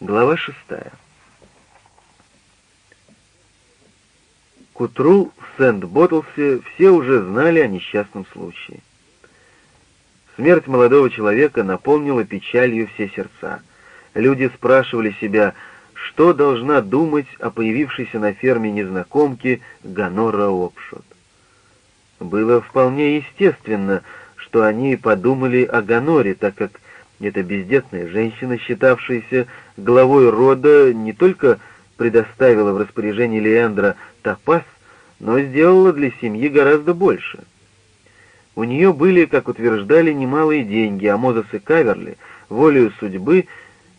Глава шестая. К утру в Сент-Боттлсе все уже знали о несчастном случае. Смерть молодого человека наполнила печалью все сердца. Люди спрашивали себя, что должна думать о появившейся на ферме незнакомке Ганора Опшот. Было вполне естественно, что они подумали о Ганоре, так как эта бездетная женщина, считавшаяся главой рода, не только предоставила в распоряжение Леандра топаз, но сделала для семьи гораздо больше. У нее были, как утверждали, немалые деньги, а Мозес и Каверли, волею судьбы,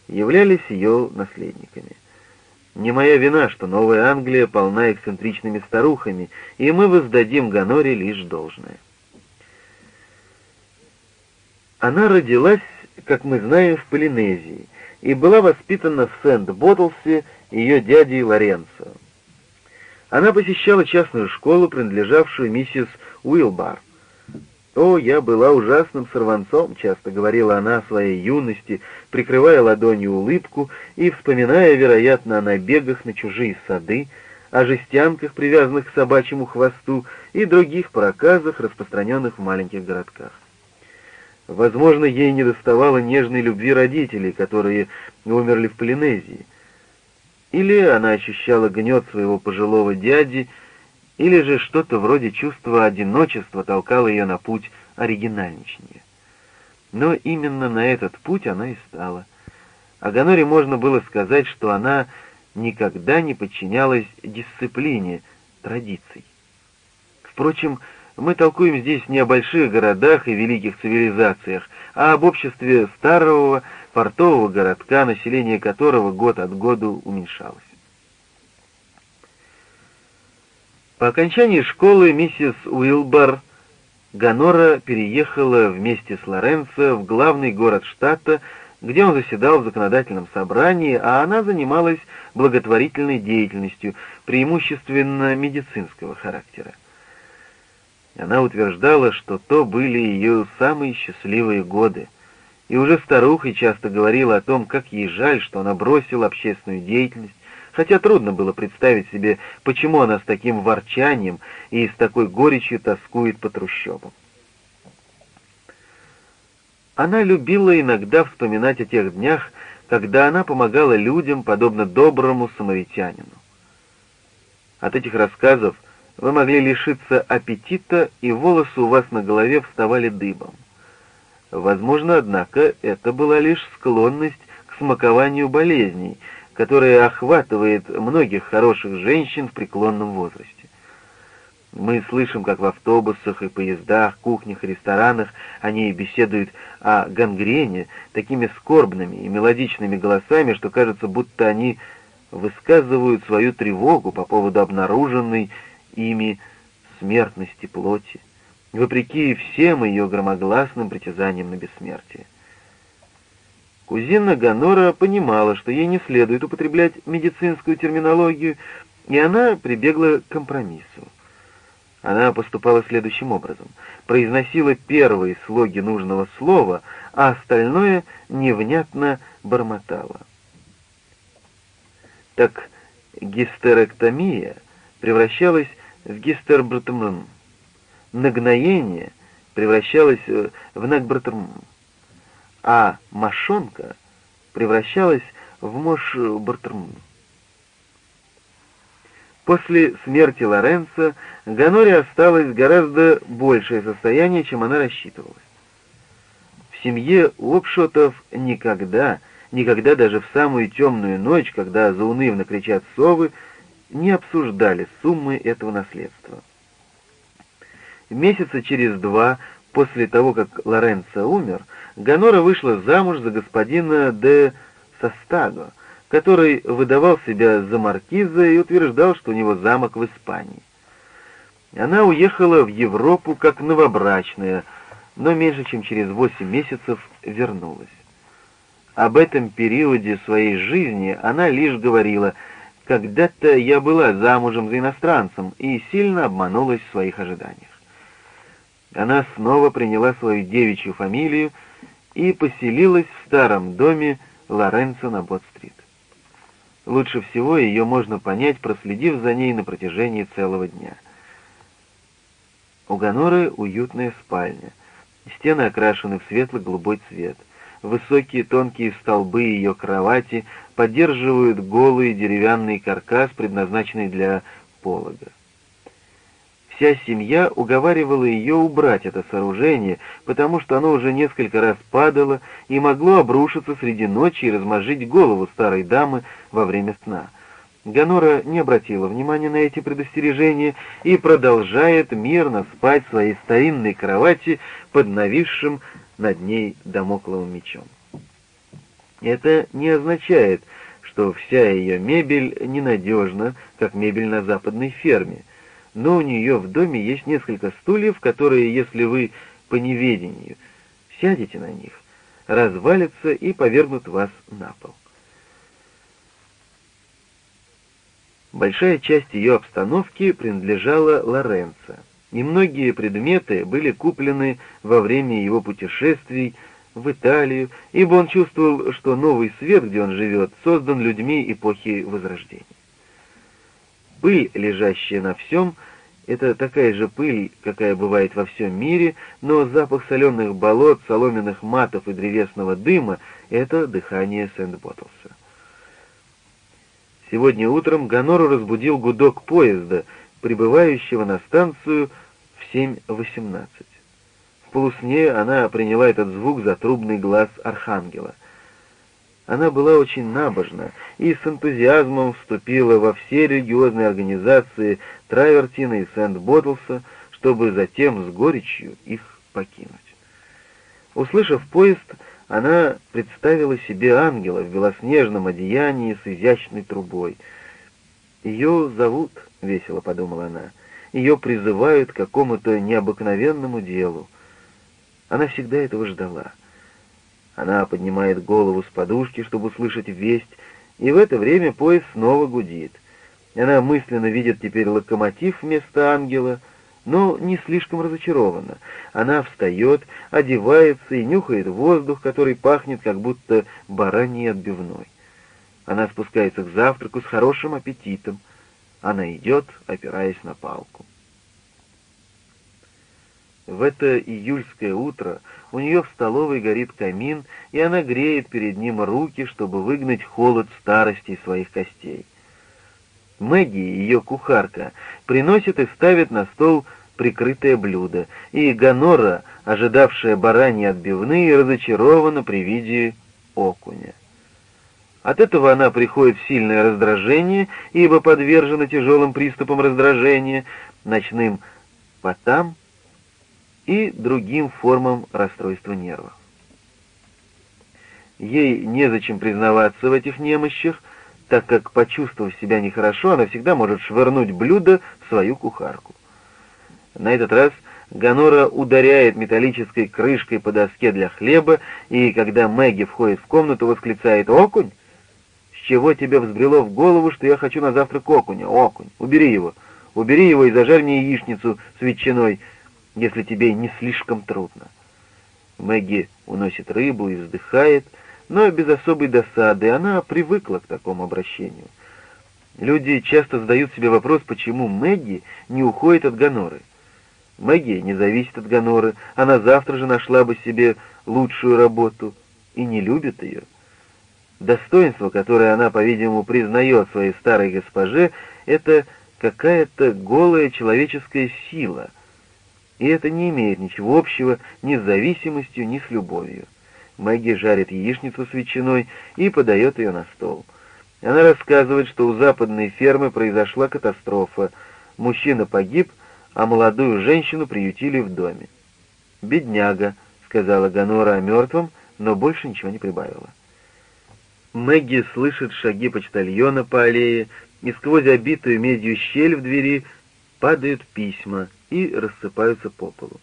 являлись ее наследниками. Не моя вина, что Новая Англия полна эксцентричными старухами, и мы воздадим Ганоре лишь должное. Она родилась, как мы знаем, в Полинезии, и была воспитана в Сент-Боттлсе ее дядей Лоренцо. Она посещала частную школу, принадлежавшую миссис Уилбар. «О, я была ужасным сорванцом», — часто говорила она о своей юности, прикрывая ладонью улыбку и вспоминая, вероятно, о набегах на чужие сады, о жестянках, привязанных к собачьему хвосту, и других проказах, распространенных в маленьких городках. Возможно, ей недоставало нежной любви родителей, которые умерли в Полинезии. Или она ощущала гнет своего пожилого дяди, или же что-то вроде чувства одиночества толкало ее на путь оригинальничания. Но именно на этот путь она и стала. О Ганоре можно было сказать, что она никогда не подчинялась дисциплине, традиций. Впрочем, мы толкуем здесь не о больших городах и великих цивилизациях, а об обществе старого портового городка, население которого год от года уменьшалось. По окончании школы миссис Уилбар Ганора переехала вместе с Лоренцо в главный город штата, где он заседал в законодательном собрании, а она занималась благотворительной деятельностью, преимущественно медицинского характера. Она утверждала, что то были ее самые счастливые годы, и уже старухой часто говорила о том, как ей жаль, что она бросила общественную деятельность, хотя трудно было представить себе, почему она с таким ворчанием и с такой горечью тоскует по трущобам. Она любила иногда вспоминать о тех днях, когда она помогала людям, подобно доброму самаритянину. От этих рассказов вы могли лишиться аппетита, и волосы у вас на голове вставали дыбом. Возможно, однако, это была лишь склонность к смакованию болезней — которая охватывает многих хороших женщин в преклонном возрасте. Мы слышим, как в автобусах и поездах, кухнях ресторанах они беседуют о гангрене такими скорбными и мелодичными голосами, что кажется, будто они высказывают свою тревогу по поводу обнаруженной ими смертности плоти, вопреки всем ее громогласным притязаниям на бессмертие. Кузина Ганора понимала, что ей не следует употреблять медицинскую терминологию, и она прибегла к компромиссу. Она поступала следующим образом. Произносила первые слоги нужного слова, а остальное невнятно бормотала. Так гистерэктомия превращалась в гистербртмн, нагноение превращалось в нагбртмн а мошонка превращалась в мош Бартермун. После смерти Лоренцо Ганоре осталось гораздо большее состояние, чем она рассчитывала. В семье Лопшотов никогда, никогда даже в самую темную ночь, когда заунывно кричат совы, не обсуждали суммы этого наследства. Месяца через два после того, как Лоренцо умер, Ганора вышла замуж за господина де Состаго, который выдавал себя за маркиза и утверждал, что у него замок в Испании. Она уехала в Европу как новобрачная, но меньше чем через восемь месяцев вернулась. Об этом периоде своей жизни она лишь говорила, «Когда-то я была замужем за иностранцем и сильно обманулась в своих ожиданиях». Она снова приняла свою девичью фамилию и поселилась в старом доме Лоренцо на Бот-стрит. Лучше всего ее можно понять, проследив за ней на протяжении целого дня. У Гоноры уютная спальня. Стены окрашены в светло-голубой цвет. Высокие тонкие столбы ее кровати поддерживают голый деревянный каркас, предназначенный для полога. Вся семья уговаривала ее убрать это сооружение, потому что оно уже несколько раз падало и могло обрушиться среди ночи и размозжить голову старой дамы во время сна. Гонора не обратила внимания на эти предостережения и продолжает мирно спать в своей старинной кровати под нависшим над ней домокловым мечом. Это не означает, что вся ее мебель ненадежна, как мебель на западной ферме, но у нее в доме есть несколько стульев, которые, если вы по неведению сядете на них, развалятся и повергнут вас на пол. Большая часть ее обстановки принадлежала Лоренцо, и многие предметы были куплены во время его путешествий в Италию, ибо он чувствовал, что новый свет, где он живет, создан людьми эпохи Возрождения. Пыль, лежащая на всем, это такая же пыль, какая бывает во всем мире, но запах соленых болот, соломенных матов и древесного дыма — это дыхание Сент-Боттлса. Сегодня утром Гонору разбудил гудок поезда, прибывающего на станцию в 7.18. В полусне она приняла этот звук за трубный глаз архангела — она была очень набожна и с энтузиазмом вступила во все религиозные организации Травертина и Сент-Боттлса, чтобы затем с горечью их покинуть. Услышав поезд, она представила себе ангела в белоснежном одеянии с изящной трубой. «Ее зовут», — весело подумала она, — «ее призывают к какому-то необыкновенному делу». Она всегда этого ждала. Она поднимает голову с подушки, чтобы услышать весть, и в это время поезд снова гудит. Она мысленно видит теперь локомотив вместо ангела, но не слишком разочарована. Она встает, одевается и нюхает воздух, который пахнет как будто бараньей отбивной. Она спускается к завтраку с хорошим аппетитом. Она идет, опираясь на палку. В это июльское утро у нее в столовой горит камин, и она греет перед ним руки, чтобы выгнать холод старости своих костей. Мэгги, ее кухарка, приносит и ставит на стол прикрытое блюдо, и Гонора, ожидавшая бараньи отбивные, разочарована при виде окуня. От этого она приходит в сильное раздражение, ибо подвержена тяжелым приступам раздражения, ночным потам и другим формам расстройства нервов. Ей незачем признаваться в этих немощах, так как, почувствовав себя нехорошо, она всегда может швырнуть блюдо в свою кухарку. На этот раз Гонора ударяет металлической крышкой по доске для хлеба, и когда Мэгги входит в комнату, восклицает «Окунь? С чего тебе взбрело в голову, что я хочу на завтрак окуня? Окунь! Убери его! Убери его и зажарь мне яичницу с ветчиной!» Если тебе не слишком трудно. Мэгги уносит рыбу и вздыхает, но без особой досады, она привыкла к такому обращению. Люди часто задают себе вопрос, почему Мэгги не уходит от Гоноры. Мэгги не зависит от Гоноры, она завтра же нашла бы себе лучшую работу и не любит ее. Достоинство, которое она, по-видимому, признает своей старой госпоже, это какая-то голая человеческая сила — и это не имеет ничего общего ни с зависимостью, ни с любовью. Мэгги жарит яичницу с ветчиной и подает ее на стол. Она рассказывает, что у западной фермы произошла катастрофа. Мужчина погиб, а молодую женщину приютили в доме. «Бедняга», — сказала Гонора о мертвом, но больше ничего не прибавила. Мэгги слышит шаги почтальона по аллее, и сквозь обитую медью щель в двери падают письма — и рассыпаются по полу.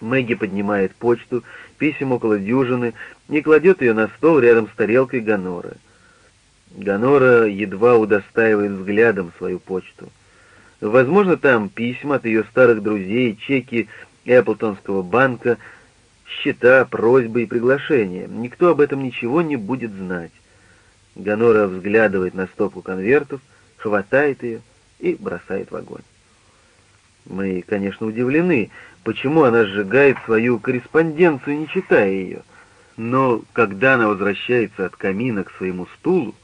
Мэгги поднимает почту, писем около дюжины, и кладет ее на стол рядом с тарелкой Гоноры. Гонора едва удостаивает взглядом свою почту. Возможно, там письма от ее старых друзей, чеки Эпплтонского банка, счета, просьбы и приглашения. Никто об этом ничего не будет знать. Гонора взглядывает на стопку конвертов, хватает ее и бросает в огонь. Мы, конечно, удивлены, почему она сжигает свою корреспонденцию, не читая ее. Но когда она возвращается от камина к своему стулу,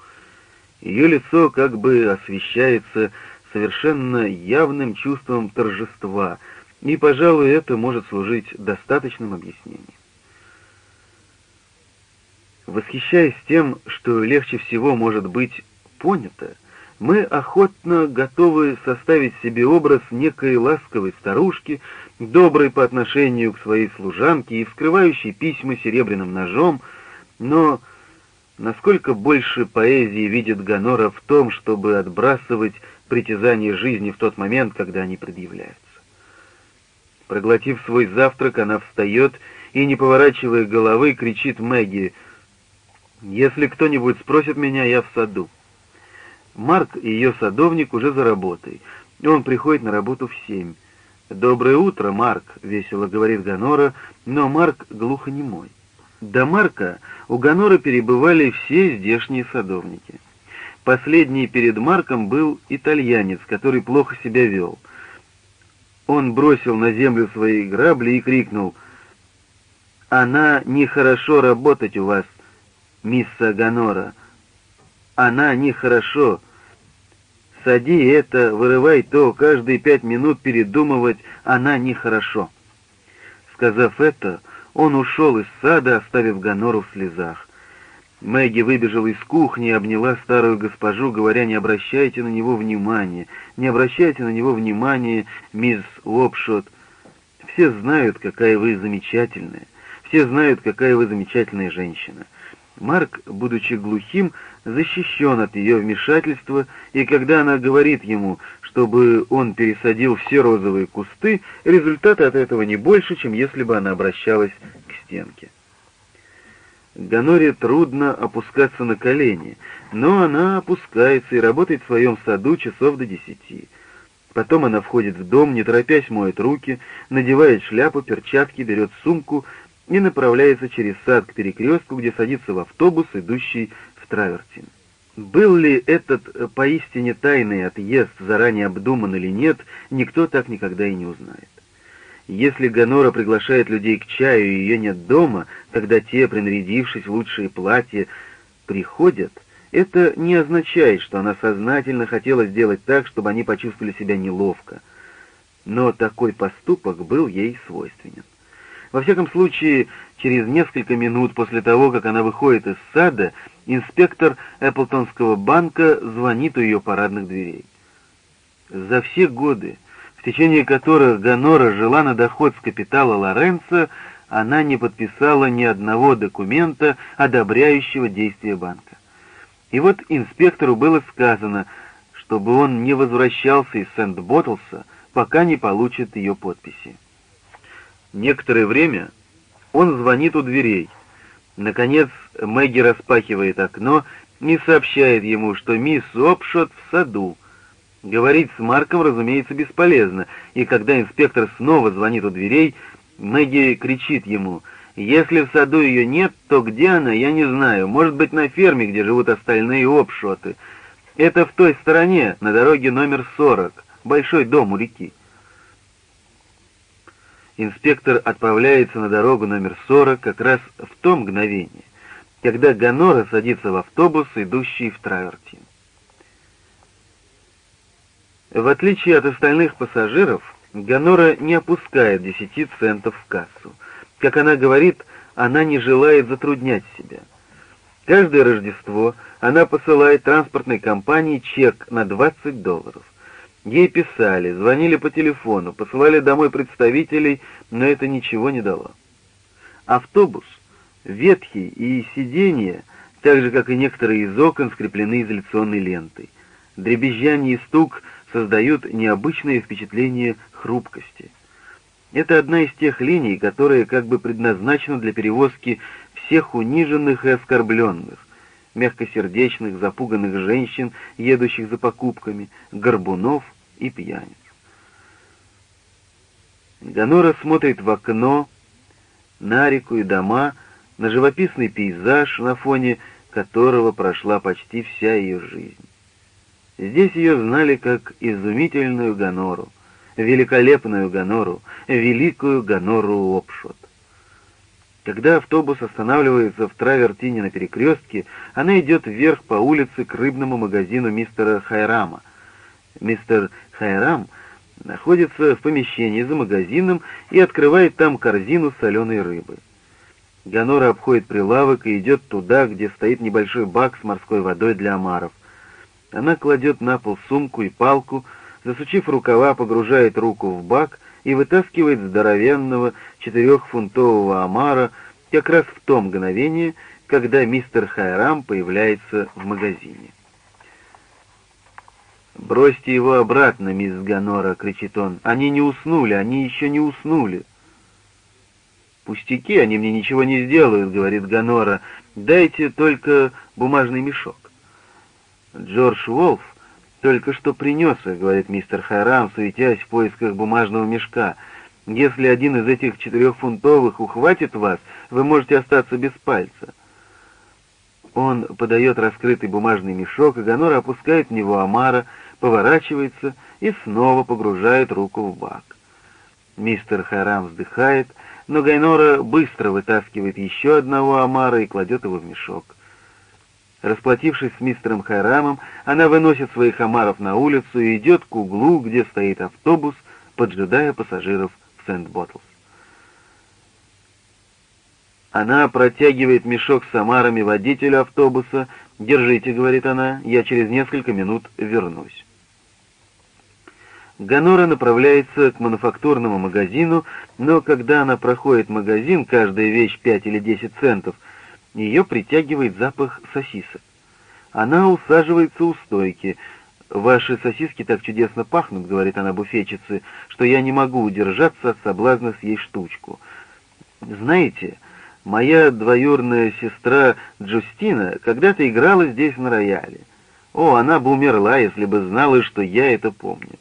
ее лицо как бы освещается совершенно явным чувством торжества, и, пожалуй, это может служить достаточным объяснением. Восхищаясь тем, что легче всего может быть понято, мы охотно готовы составить себе образ некой ласковой старушки, доброй по отношению к своей служанке и вскрывающей письма серебряным ножом, но насколько больше поэзии видит Гонора в том, чтобы отбрасывать притязания жизни в тот момент, когда они предъявляются. Проглотив свой завтрак, она встает и, не поворачивая головы, кричит Мэгги, «Если кто-нибудь спросит меня, я в саду». Марк и ее садовник уже за работой. Он приходит на работу в семь. «Доброе утро, Марк», — весело говорит Гонора, но Марк глухонемой. До Марка у Гонора перебывали все здешние садовники. Последний перед Марком был итальянец, который плохо себя вел. Он бросил на землю свои грабли и крикнул «Она нехорошо работать у вас, мисса Гонора. Она нехорошо. Сади это, вырывай то, каждые пять минут передумывать, она нехорошо». Сказав это, он ушел из сада, оставив Гонору в слезах. Мэгги выбежала из кухни и обняла старую госпожу, говоря, не обращайте на него внимания, не обращайте на него внимания, мисс Лопшот. Все знают, какая вы замечательная, все знают, какая вы замечательная женщина. Марк, будучи глухим, защищен от ее вмешательства, и когда она говорит ему, чтобы он пересадил все розовые кусты, результаты от этого не больше, чем если бы она обращалась к стенке. Ганоре трудно опускаться на колени, но она опускается и работает в своем саду часов до десяти. Потом она входит в дом, не торопясь моет руки, надевает шляпу, перчатки, берет сумку и направляется через сад к перекрестку, где садится в автобус, идущий в. Был ли этот э, поистине тайный отъезд заранее обдуман или нет, никто так никогда и не узнает. Если Гонора приглашает людей к чаю, и ее нет дома, когда те, принарядившись в лучшие платья, приходят, это не означает, что она сознательно хотела сделать так, чтобы они почувствовали себя неловко. Но такой поступок был ей свойственен. Во всяком случае, через несколько минут после того, как она выходит из сада, инспектор Эпплтонского банка звонит у ее парадных дверей. За все годы, течение которых Гонора жила на доход с капитала Лоренцо, она не подписала ни одного документа, одобряющего действия банка. И вот инспектору было сказано, чтобы он не возвращался из Сент-Боттлса, пока не получит ее подписи. Некоторое время он звонит у дверей. Наконец Мэгги распахивает окно и сообщает ему, что мисс Опшот в саду, Говорить с Марком, разумеется, бесполезно, и когда инспектор снова звонит у дверей, Мэгги кричит ему, «Если в саду ее нет, то где она, я не знаю. Может быть, на ферме, где живут остальные обшоты. Это в той стороне, на дороге номер 40, большой дом у реки». Инспектор отправляется на дорогу номер 40 как раз в то мгновение, когда Гонора садится в автобус, идущий в Травертин. В отличие от остальных пассажиров, Гонора не опускает 10 центов в кассу. Как она говорит, она не желает затруднять себя. Каждое Рождество она посылает транспортной компании чек на 20 долларов. Ей писали, звонили по телефону, посылали домой представителей, но это ничего не дало. Автобус, ветхий и сиденья, так же, как и некоторые из окон, скреплены изоляционной лентой. Дребезжание и стук — создают необычное впечатление хрупкости. Это одна из тех линий, которая как бы предназначена для перевозки всех униженных и оскорбленных, мягкосердечных, запуганных женщин, едущих за покупками, горбунов и пьяниц. Гонора смотрит в окно, на реку и дома, на живописный пейзаж на фоне которого прошла почти вся ее жизнь. Здесь ее знали как изумительную Гонору, великолепную Гонору, великую Гонору Опшот. Когда автобус останавливается в Травертине на перекрестке, она идет вверх по улице к рыбному магазину мистера Хайрама. Мистер Хайрам находится в помещении за магазином и открывает там корзину соленой рыбы. Гонора обходит прилавок и идет туда, где стоит небольшой бак с морской водой для омаров. Она кладет на пол сумку и палку, засучив рукава, погружает руку в бак и вытаскивает здоровенного четырехфунтового омара как раз в то мгновение, когда мистер Хайрам появляется в магазине. «Бросьте его обратно, мисс Ганора!» — кричит он. «Они не уснули, они еще не уснули!» «Пустяки, они мне ничего не сделают», — говорит Ганора. «Дайте только бумажный мешок». Джордж Волф только что принес их, говорит мистер Хайрам, суетясь в поисках бумажного мешка. Если один из этих четырехфунтовых ухватит вас, вы можете остаться без пальца. Он подает раскрытый бумажный мешок, и Гонора опускает в него омара, поворачивается и снова погружает руку в бак. Мистер Хайрам вздыхает, но Гайнора быстро вытаскивает еще одного омара и кладет его в мешок. Расплатившись с мистером Хайрамом, она выносит своих омаров на улицу и идет к углу, где стоит автобус, поджидая пассажиров в Сент-Боттлс. Она протягивает мешок с омарами водителю автобуса. «Держите», — говорит она, — «я через несколько минут вернусь». Ганора направляется к мануфактурному магазину, но когда она проходит магазин, каждая вещь 5 или 10 центов, ее притягивает запах сосисок. Она усаживается у стойки. «Ваши сосиски так чудесно пахнут», — говорит она буфетчице, «что я не могу удержаться от соблазна съесть штучку. Знаете, моя двоюродная сестра Джустина когда-то играла здесь на рояле. О, она бы умерла, если бы знала, что я это помню».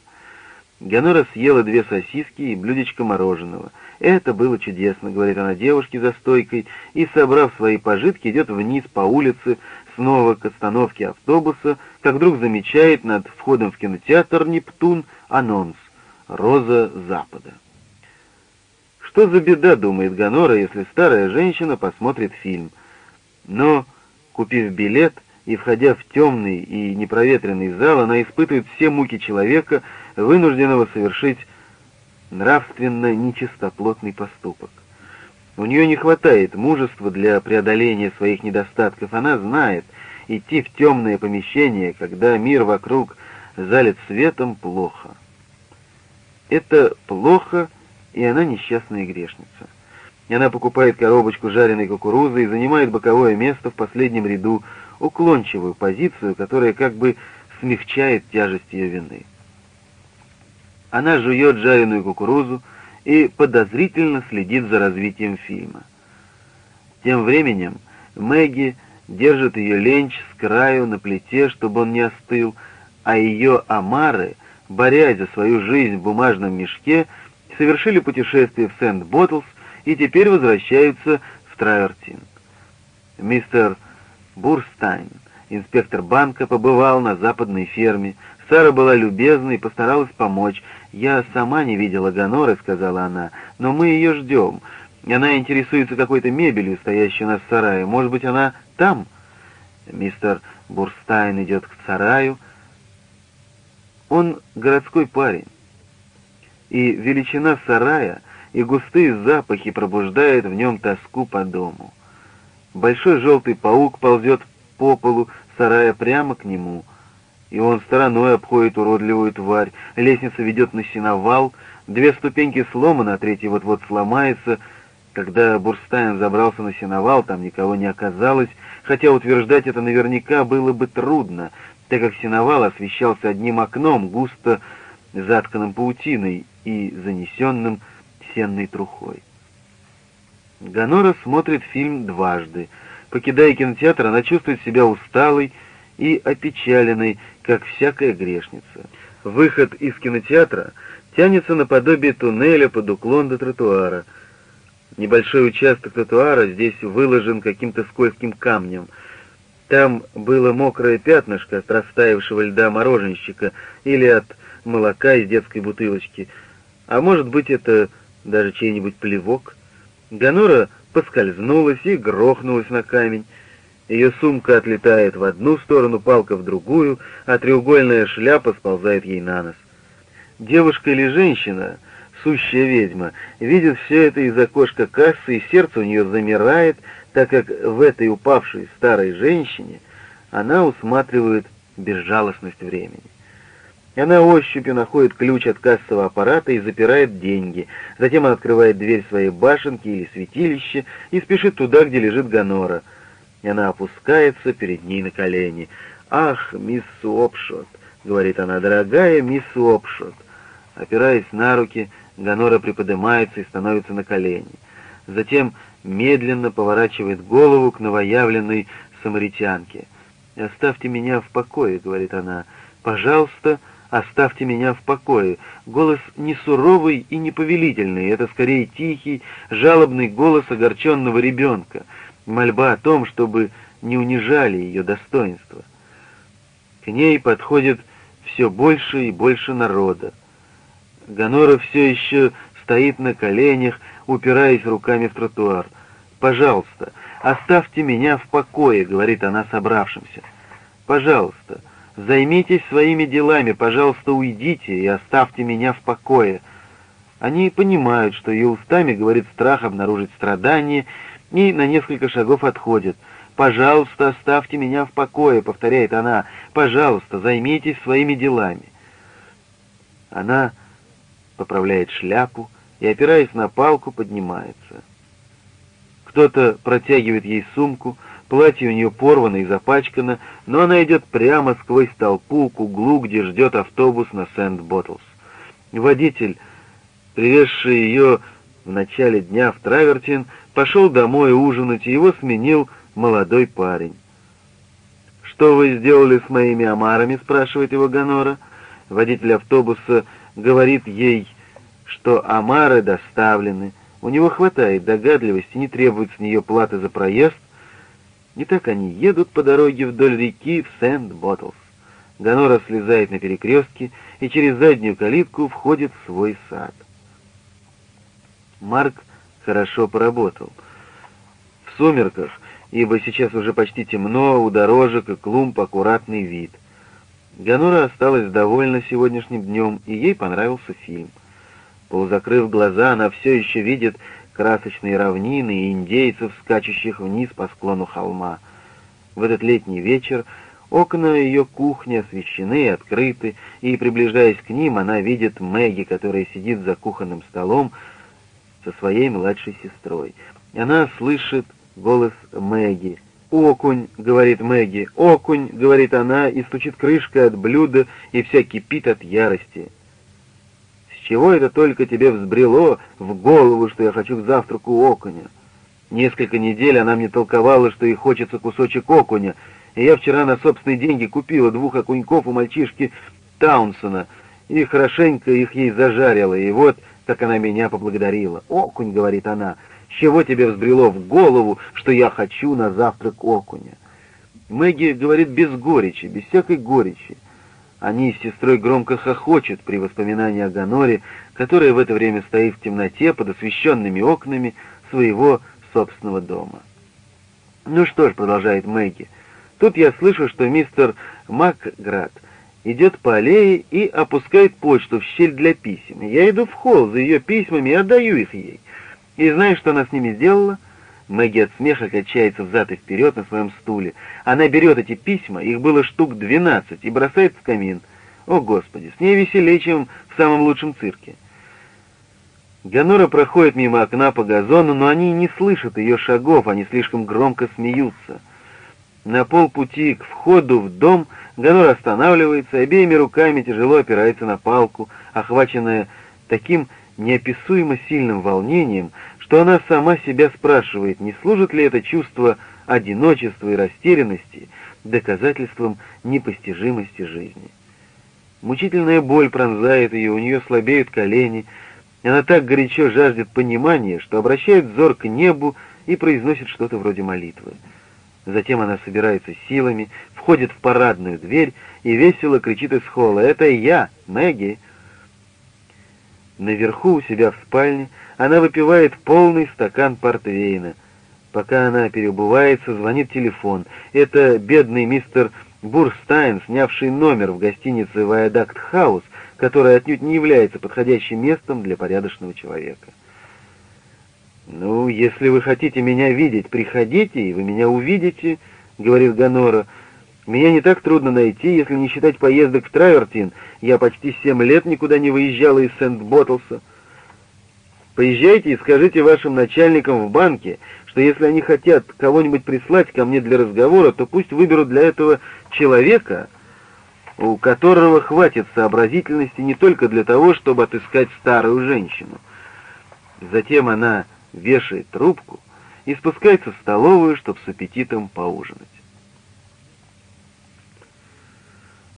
Ганора съела две сосиски и блюдечко мороженого — «Это было чудесно», — говорит она девушке за стойкой, и, собрав свои пожитки, идет вниз по улице, снова к остановке автобуса, как вдруг замечает над входом в кинотеатр «Нептун» анонс «Роза Запада». Что за беда, думает Гонора, если старая женщина посмотрит фильм. Но, купив билет и входя в темный и непроветренный зал, она испытывает все муки человека, вынужденного совершить нравственно нечистоплотный поступок. У нее не хватает мужества для преодоления своих недостатков. Она знает, идти в темное помещение, когда мир вокруг залит светом, плохо. Это плохо, и она несчастная грешница. И она покупает коробочку жареной кукурузы и занимает боковое место в последнем ряду, уклончивую позицию, которая как бы смягчает тяжесть ее вины. Она жует жареную кукурузу и подозрительно следит за развитием фильма. Тем временем Мэгги держит ее ленч с краю на плите, чтобы он не остыл, а ее омары, борясь за свою жизнь в бумажном мешке, совершили путешествие в Сент-Ботолфс и теперь возвращаются в Травертин. Мистер Бурстайн, инспектор банка, побывал на западной ферме. Сара была любезна и постаралась помочь, «Я сама не видела Гоноры», — сказала она, — «но мы ее ждем. Она интересуется какой-то мебелью, стоящей у нас в сарае. Может быть, она там?» Мистер Бурстайн идет к сараю. Он городской парень. И величина сарая, и густые запахи пробуждают в нем тоску по дому. Большой желтый паук ползет по полу сарая прямо к нему — и он стороной обходит уродливую тварь. Лестница ведет на сеновал, две ступеньки сломаны, а третья вот-вот сломается. Когда Бурстайн забрался на сеновал, там никого не оказалось, хотя утверждать это наверняка было бы трудно, так как сеновал освещался одним окном, густо затканным паутиной и занесенным сенной трухой. Ганора смотрит фильм дважды. Покидая кинотеатр, она чувствует себя усталой и опечаленной, как всякая грешница. Выход из кинотеатра тянется наподобие туннеля под уклон до тротуара. Небольшой участок тротуара здесь выложен каким-то скользким камнем. Там было мокрое пятнышко от растаявшего льда мороженщика или от молока из детской бутылочки, а может быть это даже чей-нибудь плевок. Ганора поскользнулась и грохнулась на камень. Ее сумка отлетает в одну сторону, палка в другую, а треугольная шляпа сползает ей на нос. Девушка или женщина, сущая ведьма, видит все это из окошка кассы, и сердце у нее замирает, так как в этой упавшей старой женщине она усматривает безжалостность времени. Она ощупью находит ключ от кассового аппарата и запирает деньги. Затем она открывает дверь своей башенки или святилища и спешит туда, где лежит Гонора. И она опускается перед ней на колени. «Ах, мисс Уопшот!» — говорит она, — «дорогая мисс Уопшот!» Опираясь на руки, Гонора приподнимается и становится на колени. Затем медленно поворачивает голову к новоявленной самаритянке. «Оставьте меня в покое», — говорит она. «Пожалуйста, оставьте меня в покое». Голос не суровый и не повелительный, это скорее тихий, жалобный голос огорченного ребенка, мольба о том, чтобы не унижали ее достоинство. К ней подходит все больше и больше народа. Гонора все еще стоит на коленях, упираясь руками в тротуар. «Пожалуйста, оставьте меня в покое», — говорит она собравшимся. «Пожалуйста, займитесь своими делами, пожалуйста, уйдите и оставьте меня в покое». Они понимают, что ее устами говорит страх обнаружить страдания, и на несколько шагов отходят. «Пожалуйста, оставьте меня в покое», — повторяет она. «Пожалуйста, займитесь своими делами». Она поправляет шляпу и, опираясь на палку, поднимается. Кто-то протягивает ей сумку, платье у нее порвано и запачкано, но она идет прямо сквозь толпу к углу, где ждет автобус на Сент-Боттлс. Водитель, привезший ее в начале дня в Травертин, пошел домой ужинать, и его сменил молодой парень. «Что вы сделали с моими омарами?» — спрашивает его Гонора. Водитель автобуса говорит ей, что омары доставлены, у него хватает догадливости, не требует с нее платы за проезд. И так они едут по дороге вдоль реки в Сент-Боттлс. Гонора слезает на перекрестке и через заднюю калитку входит в свой сад. Марк хорошо поработал. В сумерках, ибо сейчас уже почти темно, у дорожек и клумб аккуратный вид — Ганора осталась довольна сегодняшним днем, и ей понравился фильм. Полузакрыв глаза, она все еще видит красочные равнины и индейцев, скачущих вниз по склону холма. В этот летний вечер окна ее кухни освещены и открыты, и, приближаясь к ним, она видит Мэгги, которая сидит за кухонным столом со своей младшей сестрой. Она слышит голос Мэгги — «Окунь», — говорит Мэгги, «окунь», — говорит она, и стучит крышкой от блюда, и вся кипит от ярости. «С чего это только тебе взбрело в голову, что я хочу к завтраку окуня?» Несколько недель она мне толковала, что ей хочется кусочек окуня, и я вчера на собственные деньги купила двух окуньков у мальчишки Таунсона, и хорошенько их ей зажарила, и вот как она меня поблагодарила. «Окунь», — говорит она, — чего тебе взбрело в голову, что я хочу на завтрак окуня? Мэгги говорит без горечи, без всякой горечи. Они с сестрой громко хохочут при воспоминании о Ганоре, которая в это время стоит в темноте под освещенными окнами своего собственного дома. «Ну что ж», — продолжает Мэгги, — «тут я слышу, что мистер Макград идет по аллее и опускает почту в щель для писем. Я иду в холл за ее письмами и отдаю их ей. И знаешь, что она с ними сделала? Мэгги от смеха качается взад и вперед на своем стуле. Она берет эти письма, их было штук двенадцать, и бросает в камин. О, Господи, с ней веселее, чем в самом лучшем цирке. Ганора проходит мимо окна по газону, но они не слышат ее шагов, они слишком громко смеются. На полпути к входу в дом Ганора останавливается, обеими руками тяжело опирается на палку, охваченная таким неописуемо сильным волнением, что она сама себя спрашивает, не служит ли это чувство одиночества и растерянности доказательством непостижимости жизни. Мучительная боль пронзает ее, у нее слабеют колени, она так горячо жаждет понимания, что обращает взор к небу и произносит что-то вроде молитвы. Затем она собирается силами, входит в парадную дверь и весело кричит из холла «Это я, Мэгги!». Наверху у себя в спальне она выпивает полный стакан портвейна. Пока она переобувается, звонит телефон. Это бедный мистер Бурстайн, снявший номер в гостинице «Виадакт Хаус», которая отнюдь не является подходящим местом для порядочного человека. «Ну, если вы хотите меня видеть, приходите, и вы меня увидите», — говорит Гонора. «Меня не так трудно найти, если не считать поездок в Травертин. Я почти семь лет никуда не выезжала из Сент-Боттлса. Поезжайте и скажите вашим начальникам в банке, что если они хотят кого-нибудь прислать ко мне для разговора, то пусть выберут для этого человека, у которого хватит сообразительности не только для того, чтобы отыскать старую женщину. Затем она вешает трубку и спускается в столовую, чтобы с аппетитом поужинать.